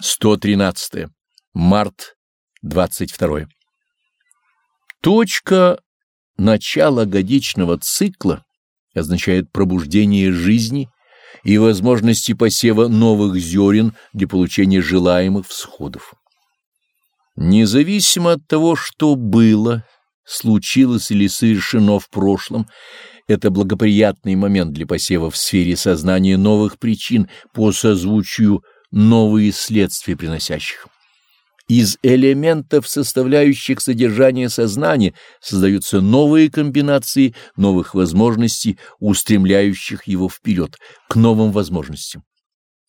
113. Март 22. Точка начала годичного цикла означает пробуждение жизни и возможности посева новых зерен для получения желаемых всходов. Независимо от того, что было, случилось или совершено в прошлом, это благоприятный момент для посева в сфере сознания новых причин по созвучию новые следствия приносящих. Из элементов, составляющих содержание сознания, создаются новые комбинации новых возможностей, устремляющих его вперед, к новым возможностям.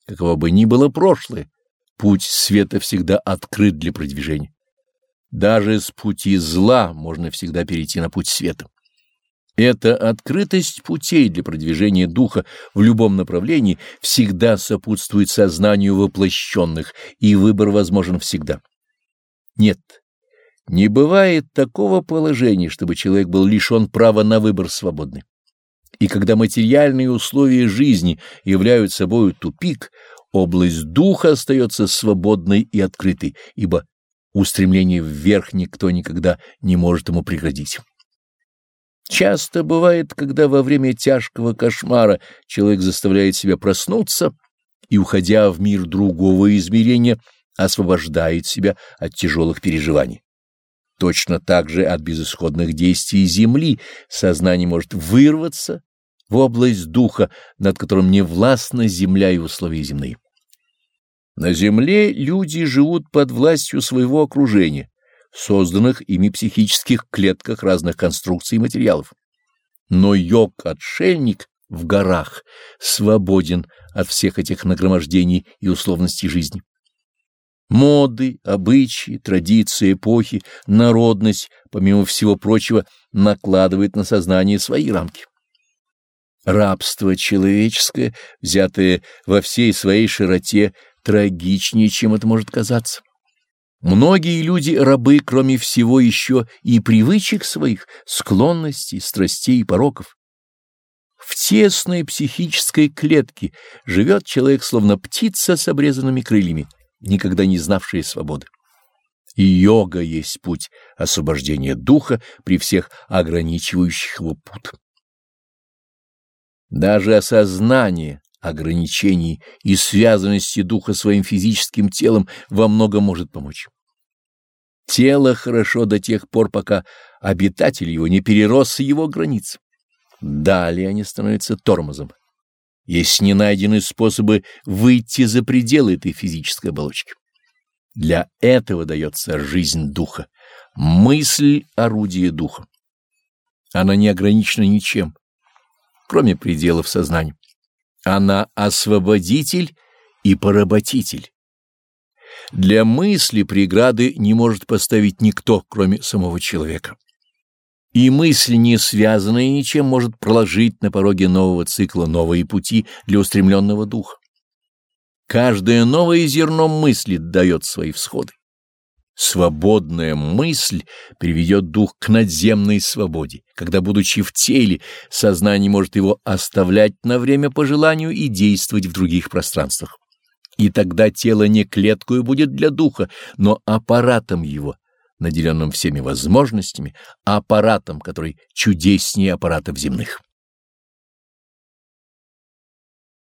Каково бы ни было прошлое, путь света всегда открыт для продвижения. Даже с пути зла можно всегда перейти на путь света. Эта открытость путей для продвижения духа в любом направлении всегда сопутствует сознанию воплощенных, и выбор возможен всегда. Нет, не бывает такого положения, чтобы человек был лишен права на выбор свободный. И когда материальные условия жизни являются собой тупик, область духа остается свободной и открытой, ибо устремление вверх никто никогда не может ему преградить. Часто бывает, когда во время тяжкого кошмара человек заставляет себя проснуться и, уходя в мир другого измерения, освобождает себя от тяжелых переживаний. Точно так же от безысходных действий Земли сознание может вырваться в область духа, над которым не властна Земля и условия земные. На Земле люди живут под властью своего окружения, созданных ими психических клетках разных конструкций и материалов. Но йог-отшельник в горах свободен от всех этих нагромождений и условностей жизни. Моды, обычаи, традиции, эпохи, народность, помимо всего прочего, накладывает на сознание свои рамки. Рабство человеческое, взятое во всей своей широте, трагичнее, чем это может казаться. Многие люди рабы, кроме всего еще и привычек своих, склонностей, страстей и пороков. В тесной психической клетке живет человек, словно птица с обрезанными крыльями, никогда не знавшая свободы. И йога есть путь освобождения духа при всех ограничивающих его пут. Даже осознание ограничений и связанности духа своим физическим телом во многом может помочь. Тело хорошо до тех пор, пока обитатель его не перерос его границ. Далее они становятся тормозом. Есть не найдены способы выйти за пределы этой физической оболочки. Для этого дается жизнь духа, мысль — орудие духа. Она не ограничена ничем, кроме пределов сознания. Она освободитель и поработитель. Для мысли преграды не может поставить никто, кроме самого человека. И мысль, не связанная ничем, может проложить на пороге нового цикла новые пути для устремленного духа. Каждое новое зерно мысли дает свои всходы. Свободная мысль приведет дух к надземной свободе, когда, будучи в теле, сознание может его оставлять на время по желанию и действовать в других пространствах. И тогда тело не клеткою будет для духа, но аппаратом его, наделенным всеми возможностями, аппаратом, который чудеснее аппаратов земных.